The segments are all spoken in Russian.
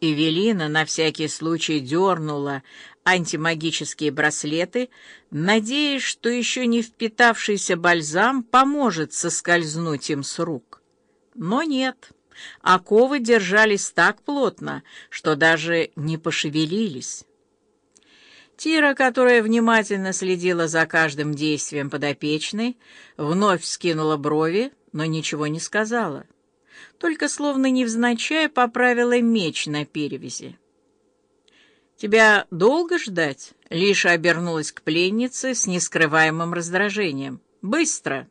Эвелина на всякий случай дернула антимагические браслеты, надеясь, что еще не впитавшийся бальзам поможет соскользнуть им с рук. Но нет, оковы держались так плотно, что даже не пошевелились. Тира, которая внимательно следила за каждым действием подопечной, вновь скинула брови, но ничего не сказала. Только словно невзначай поправила меч на перевязи. «Тебя долго ждать?» — Лиша обернулась к пленнице с нескрываемым раздражением. «Быстро!»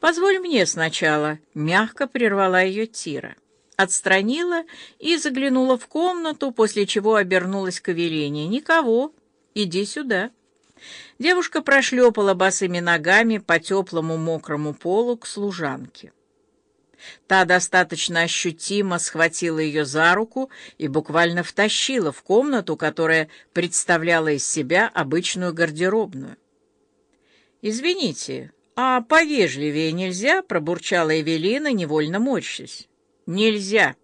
«Позволь мне сначала», — мягко прервала ее Тира. Отстранила и заглянула в комнату, после чего обернулась к Эвелине. «Никого. Иди сюда». Девушка прошлепала босыми ногами по теплому мокрому полу к служанке. Та достаточно ощутимо схватила ее за руку и буквально втащила в комнату, которая представляла из себя обычную гардеробную. «Извините, а повежливее нельзя?» — пробурчала Эвелина, невольно морщась. «Нельзя».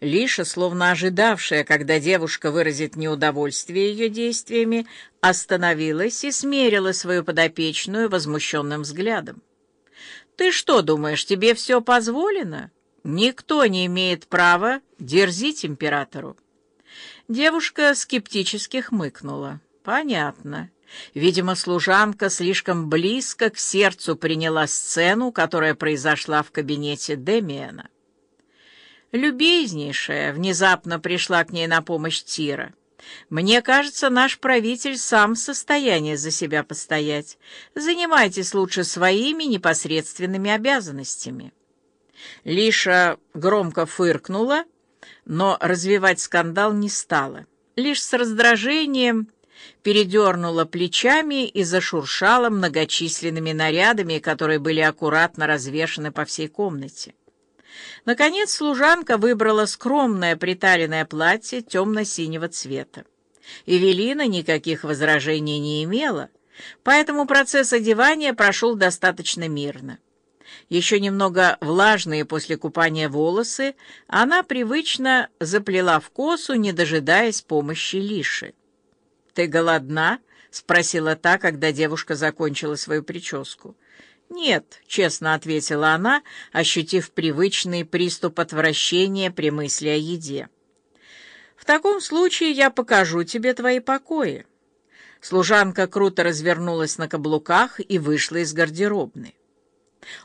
Лиша, словно ожидавшая, когда девушка выразит неудовольствие ее действиями, остановилась и смерила свою подопечную возмущенным взглядом. Ты что думаешь, тебе все позволено? Никто не имеет права дерзить императору. Девушка скептически хмыкнула. Понятно. Видимо, служанка слишком близко к сердцу приняла сцену, которая произошла в кабинете Демиена. Любезнейшая внезапно пришла к ней на помощь Тира. Мне кажется, наш правитель сам в состоянии за себя постоять. Занимайтесь лучше своими непосредственными обязанностями». Лиша громко фыркнула, но развивать скандал не стала. Лишь с раздражением передернула плечами и зашуршала многочисленными нарядами, которые были аккуратно развешаны по всей комнате. Наконец служанка выбрала скромное приталенное платье темно-синего цвета. Эвелина никаких возражений не имела, поэтому процесс одевания прошел достаточно мирно. Еще немного влажные после купания волосы она привычно заплела в косу, не дожидаясь помощи Лиши. «Ты голодна?» — спросила та, когда девушка закончила свою прическу. «Нет», — честно ответила она, ощутив привычный приступ отвращения при мысли о еде. «В таком случае я покажу тебе твои покои». Служанка круто развернулась на каблуках и вышла из гардеробной.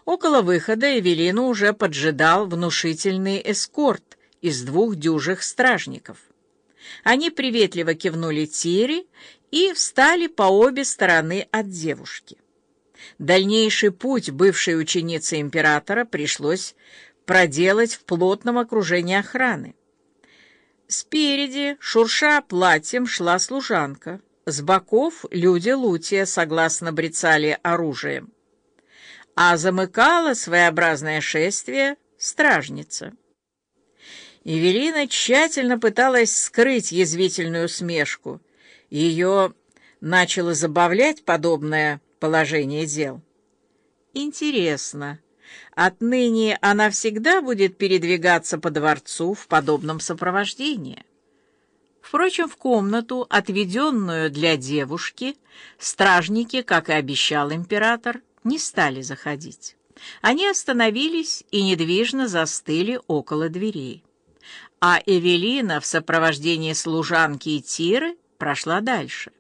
Около выхода Эвелину уже поджидал внушительный эскорт из двух дюжих стражников. Они приветливо кивнули Тире и встали по обе стороны от девушки. Дальнейший путь бывшей ученицы императора пришлось проделать в плотном окружении охраны. Спереди, шурша платьем, шла служанка. С боков люди Лутия согласно брецали оружием. А замыкала своеобразное шествие стражница. Евелина тщательно пыталась скрыть язвительную усмешку. Ее начало забавлять подобное положение дел. Интересно, отныне она всегда будет передвигаться по дворцу в подобном сопровождении? Впрочем, в комнату, отведенную для девушки, стражники, как и обещал император, не стали заходить. Они остановились и недвижно застыли около дверей. А Эвелина в сопровождении служанки и Тиры прошла дальше.